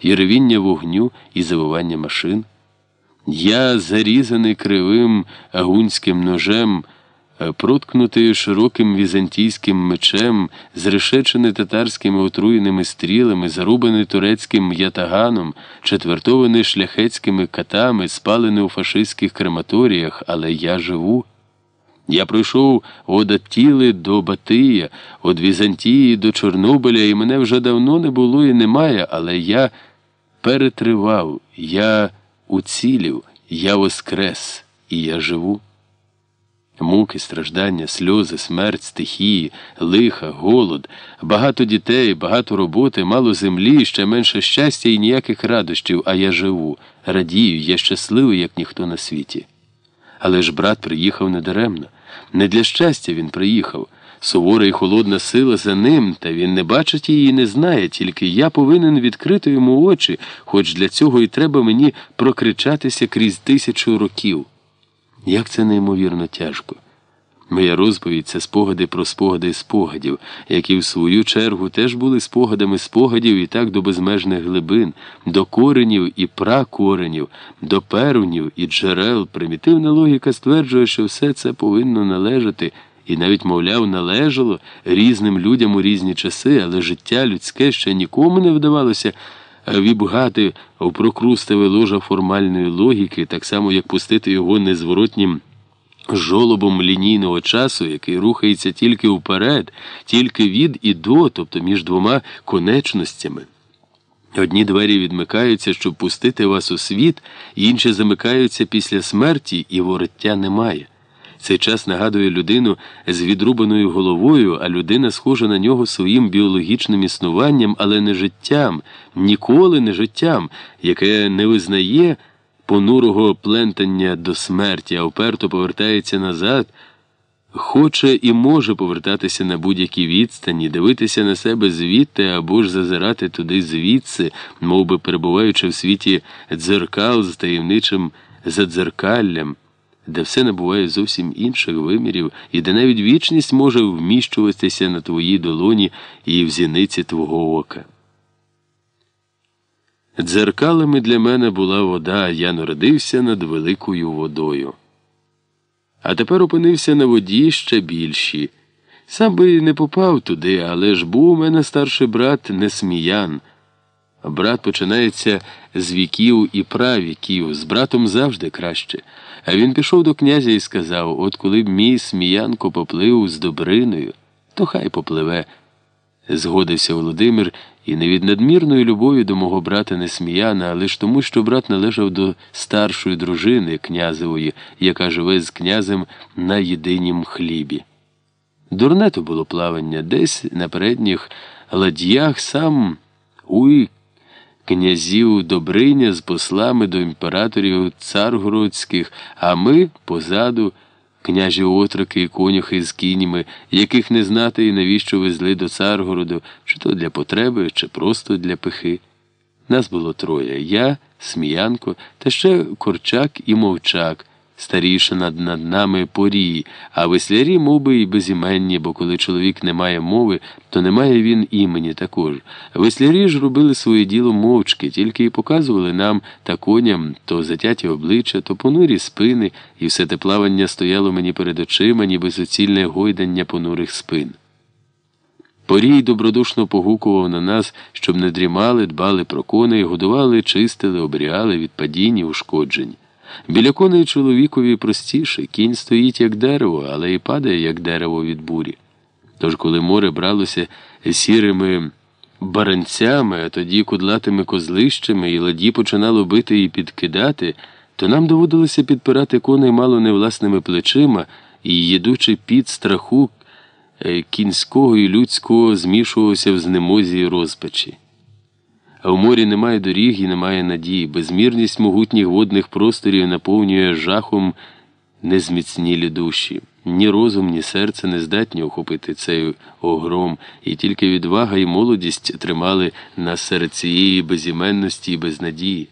і ревіння вогню, і завивання машин. Я, зарізаний кривим агунським ножем, е, проткнутий широким візантійським мечем, зрешечений татарськими отруєними стрілами, зарубаний турецьким ятаганом, четвертований шляхетськими катами, спалений у фашистських крематоріях, але я живу. Я пройшов від Аттіли до Батия, від Візантії до Чорнобиля, і мене вже давно не було і немає, але я перетривав, я уцілів, я воскрес, і я живу. Муки, страждання, сльози, смерть, стихії, лиха, голод, багато дітей, багато роботи, мало землі, ще менше щастя і ніяких радощів, а я живу, радію, я щасливий, як ніхто на світі. Але ж брат приїхав недаремно. Не для щастя він приїхав. Сувора і холодна сила за ним, та він не бачить її не знає, тільки я повинен відкрити йому очі, хоч для цього і треба мені прокричатися крізь тисячу років. Як це неймовірно тяжко. Моя розповідь це спогади про спогади спогадів, які в свою чергу теж були спогадами спогадів і так до безмежних глибин, до коренів і пракоренів, до перунів і джерел. Примітивна логіка стверджує, що все це повинно належати, і навіть, мовляв, належало різним людям у різні часи, але життя людське ще нікому не вдавалося вібгати в прокрустове ложа формальної логіки, так само як пустити його незворотнім жолобом лінійного часу, який рухається тільки вперед, тільки від і до, тобто між двома конечностями. Одні двері відмикаються, щоб пустити вас у світ, інші замикаються після смерті, і вороття немає. Цей час нагадує людину з відрубаною головою, а людина схожа на нього своїм біологічним існуванням, але не життям, ніколи не життям, яке не визнає понурого плентання до смерті, а вперто повертається назад, хоче і може повертатися на будь-якій відстані, дивитися на себе звідти або ж зазирати туди звідси, мов би перебуваючи в світі дзеркал з таємничим задзеркаллям. Де все набуває зовсім інших вимірів, і де навіть вічність може вміщуватися на твоїй долоні і в зіниці твого ока. Дзеркалами для мене була вода, я народився над великою водою. А тепер опинився на воді ще більші. Сам би не попав туди, але ж був у мене старший брат Несміян. Брат починається з віків і правіків, з братом завжди краще. А він пішов до князя і сказав: От коли б мій сміянко поплив з Добриною, то хай попливе. Згодився Володимир і не від надмірної любові до мого брата Несміяна, а лише тому, що брат належав до старшої дружини князевої, яка живе з князем на єдинім хлібі. Дурне то було плавання десь на передніх ладьях сам уй князів Добриня з послами до імператорів царгородських, а ми позаду княжі отроки і конюхи з кінями, яких не знати і навіщо везли до Царгороду, чи то для потреби, чи просто для пихи. Нас було троє я, Сміянко та ще Корчак і Мовчак старіше над нами порії, а веслярі мови й безіменні, бо коли чоловік не має мови, то не має він імені також. Веслярі ж робили своє діло мовчки, тільки й показували нам та коням то затяті обличчя, то понурі спини, і все те плавання стояло мені перед очима, ніби суцільне гойдання понурих спин. Порій добродушно погукував на нас, щоб не дрімали, дбали про коней, годували, чистили, обріали від падінь і ушкоджень. Біля коней чоловікові простіше, кінь стоїть як дерево, але і падає, як дерево від бурі. Тож, коли море бралося сірими баранцями, а тоді кудлатими козлищами, і ладі починало бити і підкидати, то нам доводилося підпирати коней мало не власними плечима і, їдучи під страху е, кінського і людського, змішувався в знемозі і розпачі. А в морі немає доріг і немає надії. Безмірність могутніх водних просторів наповнює жахом незміцнілі душі. Ні розум, ні серце не здатні охопити цей огром, і тільки відвага і молодість тримали нас серед цієї безіменності і безнадії.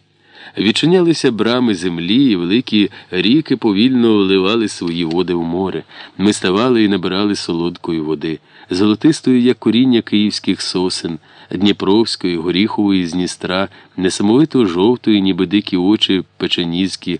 Відчинялися брами землі, і великі ріки повільно вливали свої води в море. Ми ставали і набирали солодкої води, золотистої, як коріння київських сосен, Дніпровської, горіхової з Дністра, несамовито жовтої, ніби дикі очі печеніські